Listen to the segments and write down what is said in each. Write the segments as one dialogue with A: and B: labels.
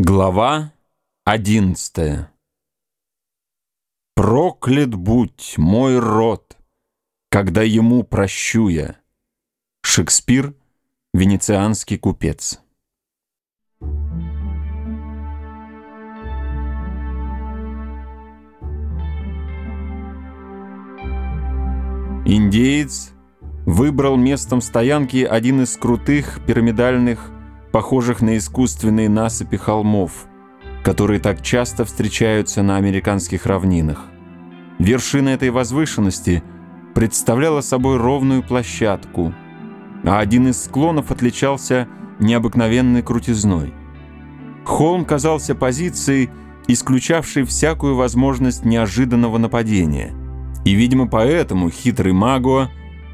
A: Глава одиннадцатая Проклят будь мой род, когда ему прощу я. Шекспир, венецианский купец. Индеец выбрал местом стоянки один из крутых пирамидальных похожих на искусственные насыпи холмов, которые так часто встречаются на американских равнинах. Вершина этой возвышенности представляла собой ровную площадку, а один из склонов отличался необыкновенной крутизной. Холм казался позицией, исключавшей всякую возможность неожиданного нападения, и, видимо, поэтому хитрый Магуа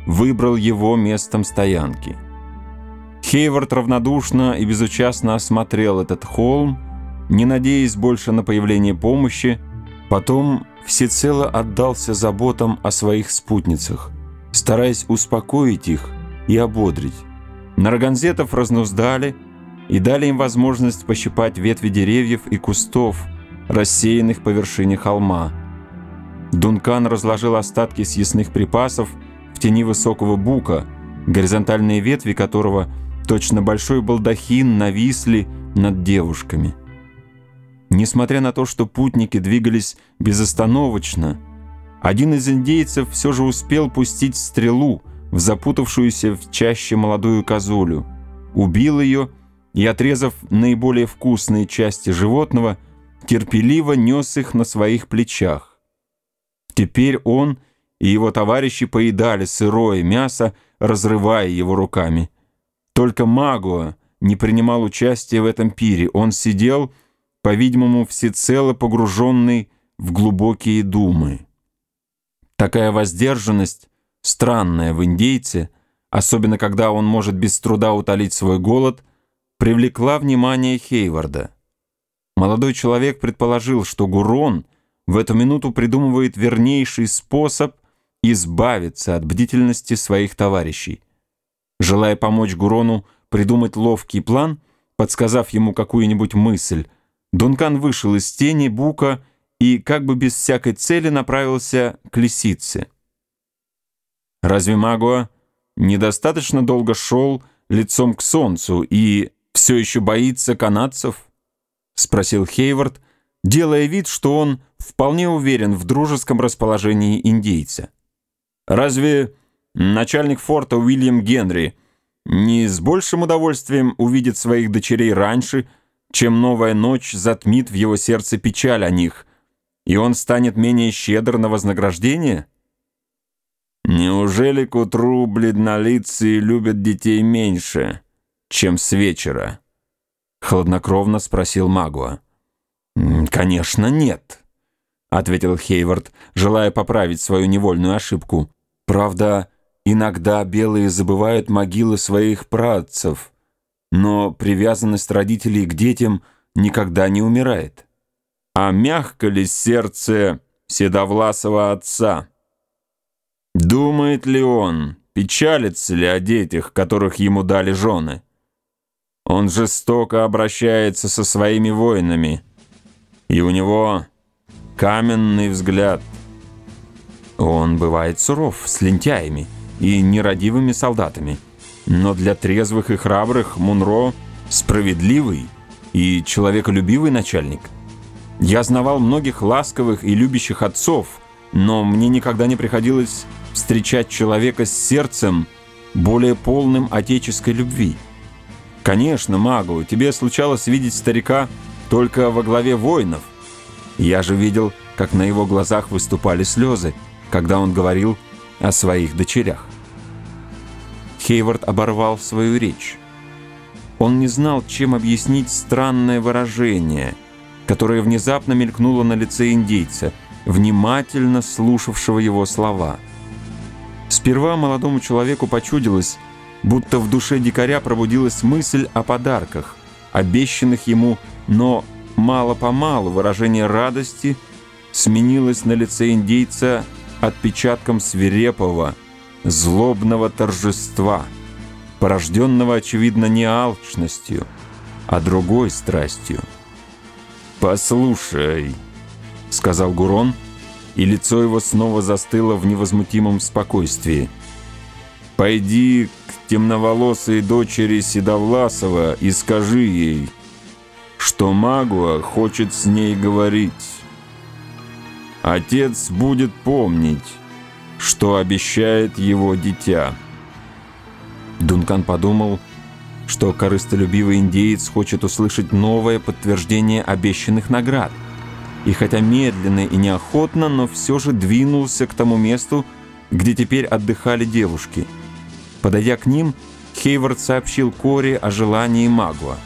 A: выбрал его местом стоянки – Хейвард равнодушно и безучастно осмотрел этот холм, не надеясь больше на появление помощи, потом всецело отдался заботам о своих спутницах, стараясь успокоить их и ободрить. Нарганзетов разнуздали и дали им возможность пощипать ветви деревьев и кустов, рассеянных по вершине холма. Дункан разложил остатки съестных припасов в тени высокого бука, горизонтальные ветви которого – Точно большой балдахин нависли над девушками. Несмотря на то, что путники двигались безостановочно, один из индейцев все же успел пустить стрелу в запутавшуюся в чаще молодую козулю, убил ее и, отрезав наиболее вкусные части животного, терпеливо нес их на своих плечах. Теперь он и его товарищи поедали сырое мясо, разрывая его руками. Только Магуа не принимал участия в этом пире. Он сидел, по-видимому, всецело погруженный в глубокие думы. Такая воздержанность, странная в индейце, особенно когда он может без труда утолить свой голод, привлекла внимание Хейварда. Молодой человек предположил, что Гурон в эту минуту придумывает вернейший способ избавиться от бдительности своих товарищей. Желая помочь Гурону придумать ловкий план, подсказав ему какую-нибудь мысль, Дункан вышел из тени бука и как бы без всякой цели направился к лисице. Разве Магуа недостаточно долго шел лицом к солнцу и все еще боится канадцев? Спросил Хейвард, делая вид, что он вполне уверен в дружеском расположении индейца. Разве начальник форта Уильям Генри не с большим удовольствием увидит своих дочерей раньше, чем новая ночь затмит в его сердце печаль о них, и он станет менее щедр на вознаграждение? Неужели к утру бледнолицые любят детей меньше, чем с вечера? Хладнокровно спросил Магуа. «Конечно, нет», — ответил Хейвард, желая поправить свою невольную ошибку. «Правда, Иногда белые забывают могилы своих працев, но привязанность родителей к детям никогда не умирает. А мягко ли сердце седовласого отца? Думает ли он, печалится ли о детях, которых ему дали жены? Он жестоко обращается со своими воинами, и у него каменный взгляд. Он бывает суров с лентяями, и нерадивыми солдатами. Но для трезвых и храбрых Мунро справедливый и человеколюбивый начальник. Я знавал многих ласковых и любящих отцов, но мне никогда не приходилось встречать человека с сердцем, более полным отеческой любви. Конечно, магу, тебе случалось видеть старика только во главе воинов. Я же видел, как на его глазах выступали слезы, когда он говорил о своих дочерях. Хейвард оборвал свою речь. Он не знал, чем объяснить странное выражение, которое внезапно мелькнуло на лице индейца, внимательно слушавшего его слова. Сперва молодому человеку почудилось, будто в душе дикаря пробудилась мысль о подарках, обещанных ему, но мало-помалу выражение радости сменилось на лице индейца отпечатком свирепого, злобного торжества, порожденного, очевидно, не алчностью, а другой страстью, «Послушай», — сказал Гурон, и лицо его снова застыло в невозмутимом спокойствии. «Пойди к темноволосой дочери Седовласова и скажи ей, что Магуа хочет с ней говорить. Отец будет помнить, что обещает его дитя».
B: Дункан подумал, что корыстолюбивый индеец хочет услышать новое подтверждение обещанных наград. И хотя медленно и неохотно, но все же двинулся к тому месту, где теперь отдыхали девушки. Подойдя к ним, Хейвард сообщил Кори о желании Магуа.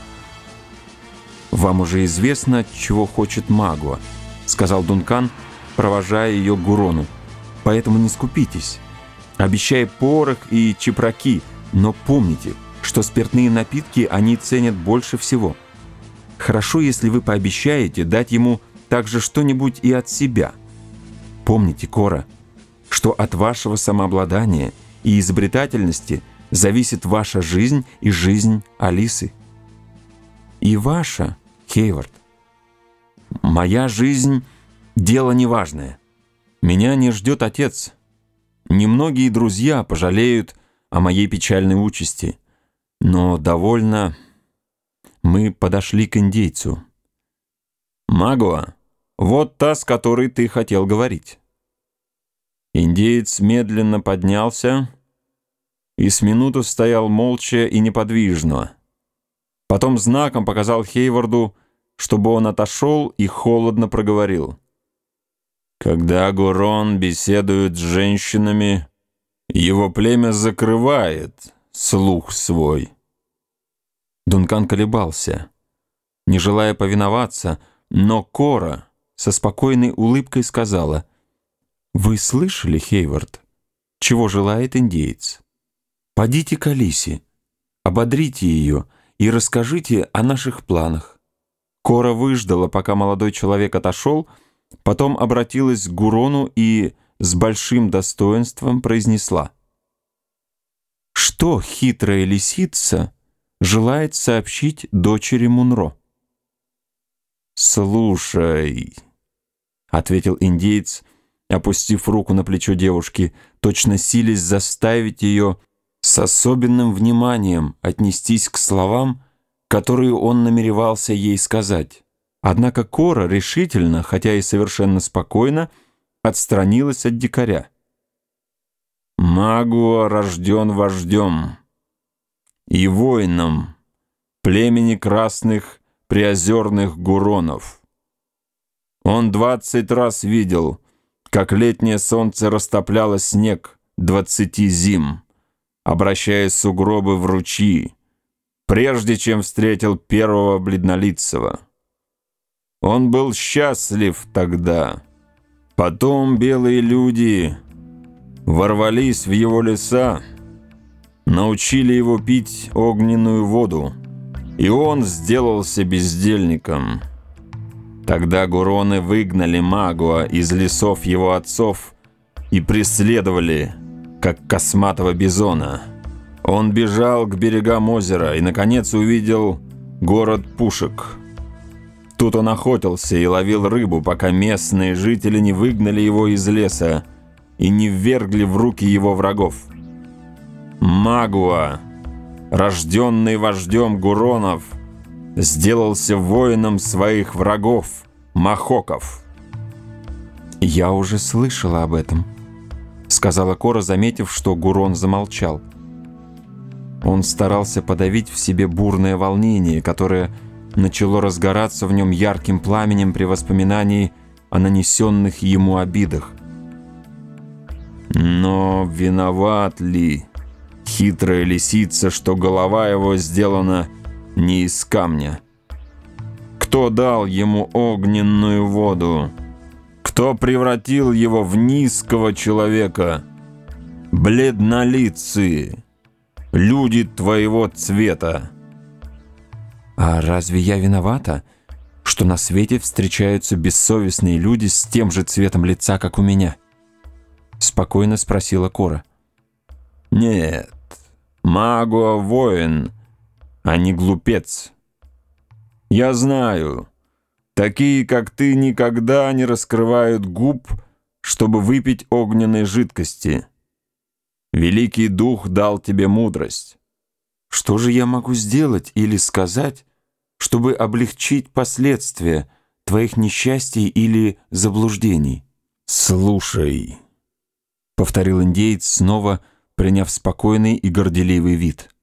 B: «Вам уже известно, чего хочет Магуа», — сказал Дункан, провожая ее к Гурону. «Поэтому не скупитесь. Обещай порох и чепраки, но помните — что спиртные напитки они ценят больше всего. Хорошо, если вы пообещаете дать ему также что-нибудь и от себя. Помните, Кора, что от вашего самообладания и изобретательности зависит ваша жизнь и жизнь Алисы. И ваша, Хейвард. Моя жизнь — дело неважное. Меня не ждет отец. Немногие друзья пожалеют о моей печальной участи — но довольно мы подошли к индейцу. «Магуа, вот та, с которой ты хотел говорить». Индеец медленно поднялся и с минуту стоял молча и неподвижно. Потом знаком показал Хейварду, чтобы он отошел и холодно проговорил. «Когда Гурон беседует с женщинами, его племя закрывает» слух свой. Дункан колебался, не желая повиноваться, но Кора со спокойной улыбкой сказала, «Вы слышали, Хейвард, чего желает индеец? Подите к Алисе, ободрите ее и расскажите о наших планах». Кора выждала, пока молодой человек отошел, потом обратилась к Гурону и с большим достоинством произнесла — что хитрая лисица желает сообщить дочери Мунро? «Слушай», — ответил индеец, опустив руку на плечо девушки, точно силясь заставить ее с особенным вниманием отнестись к словам, которые он намеревался ей сказать. Однако Кора решительно, хотя и совершенно спокойно, отстранилась от дикаря. Магуа рожден вождем и воином племени красных приозерных гуронов. Он двадцать раз видел, как летнее солнце растопляло снег двадцати зим, обращая сугробы в ручьи, прежде чем встретил первого бледнолицего. Он был счастлив тогда. Потом белые люди ворвались в его леса, научили его пить огненную воду, и он сделался бездельником. Тогда гуроны выгнали Магуа из лесов его отцов и преследовали, как косматого бизона. Он бежал к берегам озера и, наконец, увидел город Пушек. Тут он охотился и ловил рыбу, пока местные жители не выгнали его из леса, и не ввергли в руки его врагов. Магуа, рожденный вождем Гуронов, сделался воином своих врагов, Махоков. «Я уже слышала об этом», — сказала Кора, заметив, что Гурон замолчал. Он старался подавить в себе бурное волнение, которое начало разгораться в нем ярким пламенем при воспоминании о нанесенных ему обидах. Но виноват ли хитрая лисица, что голова его сделана не из камня? Кто дал ему огненную воду? Кто превратил его в низкого человека? Бледнолицые, люди твоего цвета. А разве я виновата, что на свете встречаются бессовестные люди с тем же цветом лица, как у меня?» — спокойно спросила Кора. «Нет, Магуа воин, а не глупец. Я знаю,
A: Такие, как ты, никогда не раскрывают губ, чтобы выпить огненной жидкости. Великий Дух дал тебе мудрость.
B: Что же я могу сделать или сказать, чтобы облегчить последствия твоих несчастий или заблуждений?
A: «Слушай», —
B: повторил индеец, снова приняв спокойный и горделивый вид —